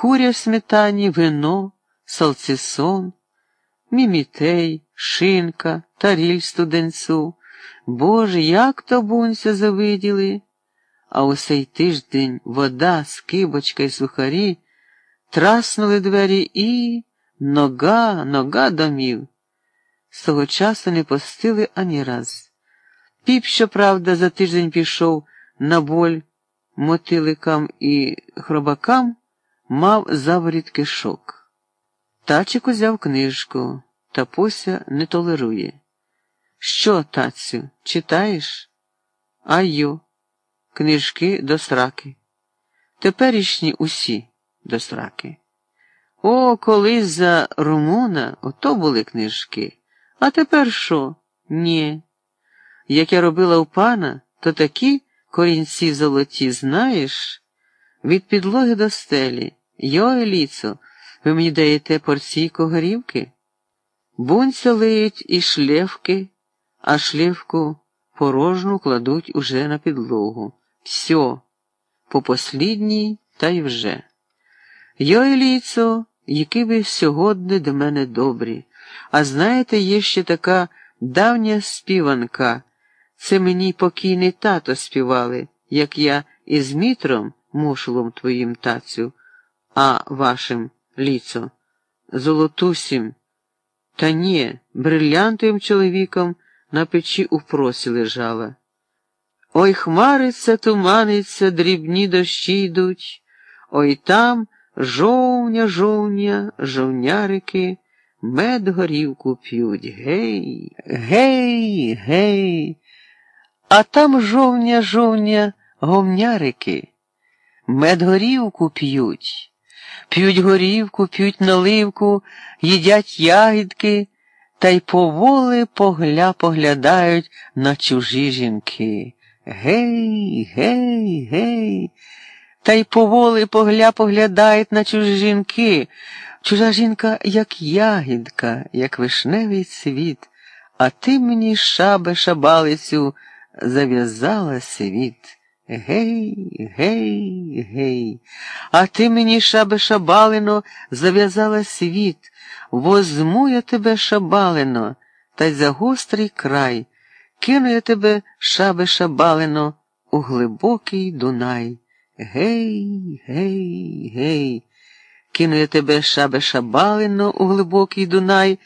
куря в сметані, вино, салцисон, мімітей, шинка, таріль студенцу. Боже, як то бунься завиділи. А у сей тиждень вода, скибочка й сухарі траснули двері і нога, нога домів. З того часу не постили ані раз. Піп, щоправда, за тиждень пішов на боль мотиликам і хробакам, мав заворіт кишок. Тачик узяв книжку, та Пося не толерує. Що, тацю, читаєш? А йо, книжки до сраки. Теперішні усі до сраки. О, колись за Румуна ото були книжки. А тепер що? Ні. Як я робила у пана, то такі корінці золоті, знаєш, від підлоги до стелі. Йой, ліцо, ви мені даєте порційку горівки? Бунця лиють і шлєвки, а шлєвку порожну кладуть уже на підлогу. Все, по послідній та й вже. Йой, ліцо, які ви сьогодні до мене добрі. А знаєте, є ще така давня співанка. Це мені покійний тато співали, як я із мітром, мушулом твоїм тацю, а вашим ліцо, золотусім. Та ні, брилянтовим чоловіком на печі у просі лежала. Ой хмариться, туманиться, дрібні дощі йдуть, ой там жовня, жовня, жовнярики, мед горівку п'ють. Гей, гей, гей. А там жовня, жовня, говнярики, мед горівку п'ють. П'ють горівку, п'ють наливку, їдять ягідки та й поволи погля поглядають на чужі жінки. Гей, гей, гей, та й поволи погля поглядають на чужі жінки. Чужа жінка, як ягідка, як вишневий цвіт, а ти мені шабе шабалицю зав'язала світ. Гей, гей, гей, а ти мені, шабе шабалино, зав'язала світ, возьму я тебе, шабалино, та й за гострий край, кину я тебе, шабе шабалино, у глибокий Дунай. Гей, гей, гей, кину я тебе, шабе шабалино, у глибокий Дунай.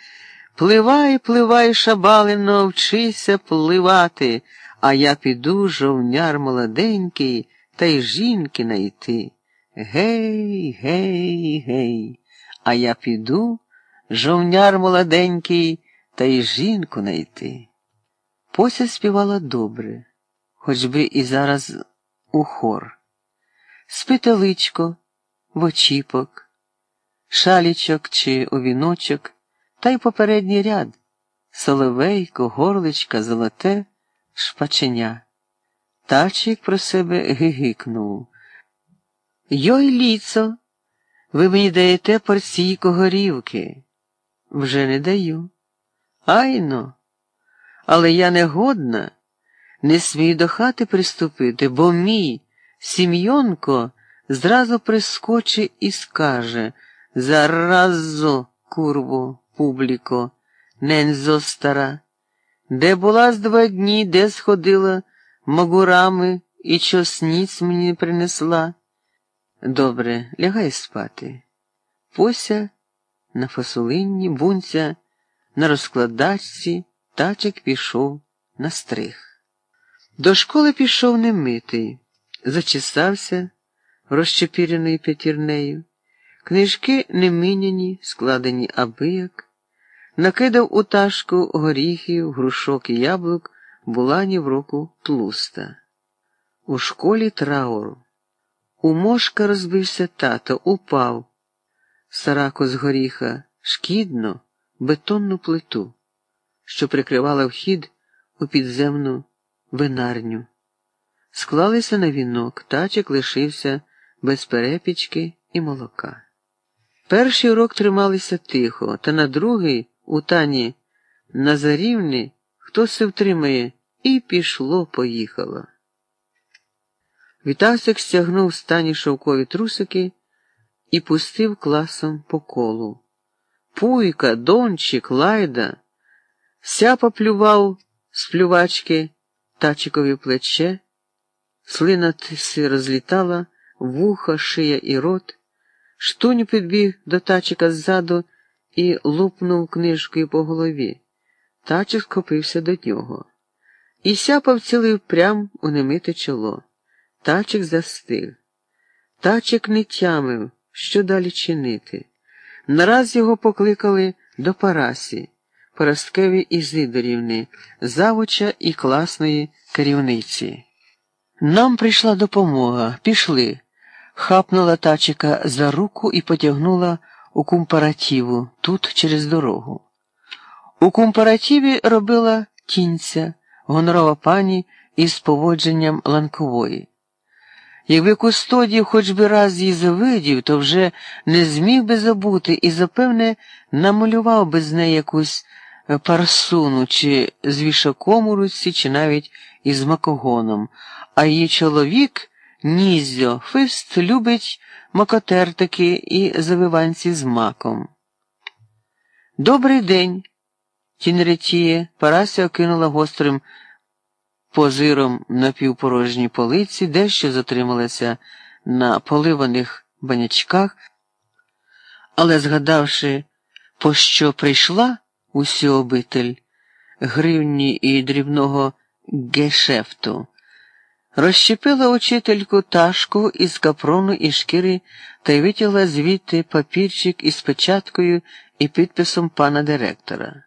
Пливай, пливай, шабалино, вчися пливати а я піду жовняр молоденький, та й жінки найти. Гей, гей, гей, а я піду, жовняр молоденький, та й жінку найти. Пося співала добре, хоч би і зараз у хор. Спиталичко, в очіпок, шалічок чи у віночок, та й попередній ряд соловейко, горличка, золоте шпаченя. Тачик про себе гигикнув. Йой, ліцо, ви мені даєте порційку горівки. Вже не даю. Айно, але я не годна, не смію до хати приступити, бо мій сім'йонко зразу прискочить і скаже Заразо, курво, публіко, нензо стара. Де була з два дні, де сходила могурами і чосніць мені принесла. Добре, лягай спати. Пося на фасолинні, бунця на розкладачці, тачик пішов на стриг. До школи пішов немитий, зачесався розчепіреною п'ятірнею, книжки не міняні, складені абияк накидав у ташку горіхів, грушок і яблук булані в руку тлуста. У школі траур. У мошка розбився тато, упав. Сарако з горіха шкідно бетонну плиту, що прикривала вхід у підземну винарню. Склалися на вінок, тачик лишився без перепічки і молока. Перший урок трималися тихо, та на другий у тані Назарівни хтось втримає, і пішло, поїхало. Вітасик стягнув стані шовкові трусики і пустив класом по колу. Пуйка, дончик, лайда, ся поплював з плювачки тачикові плече, слина тиси розлітала, вуха, шия і рот. Штунь підбіг до тачика ззаду і лупнув книжкою по голові. Тачик скопився до нього. І сяпав цілив прям у немите чоло. Тачик застиг. Тачик не тямив, що далі чинити. Нараз його покликали до Парасі, Парасткеві Ізидорівни, завуча і класної керівниці. Нам прийшла допомога, пішли. Хапнула тачика за руку і потягнула у кумпаратіву тут через дорогу. У кумпаратіві робила кінця, гонорова пані із поводженням ланкової. Якби кустодів хоч би раз її завидів, то вже не зміг би забути і, запевне, намалював би з неї якусь парсуну, чи з вішаком у руці, чи навіть із макогоном, а її чоловік, Нізьо, фист любить макотертики і завиванці з маком. Добрий день, Тінретіє, Парася окинула гострим позиром на півпорожній полиці, дещо затрималася на поливаних банячках, але, згадавши, по що прийшла усю обитель гривні і дрібного гешефту, розщепила учительку ташку із капрону і шкіри та й витягла звідти папірчик із печаткою і підписом пана директора.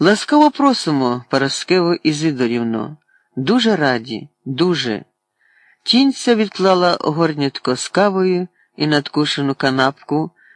Ласкаво просимо, Параскево Ізидорівно. Дуже раді, дуже. Тінця відклала горнятко з кавою і надкушену канапку.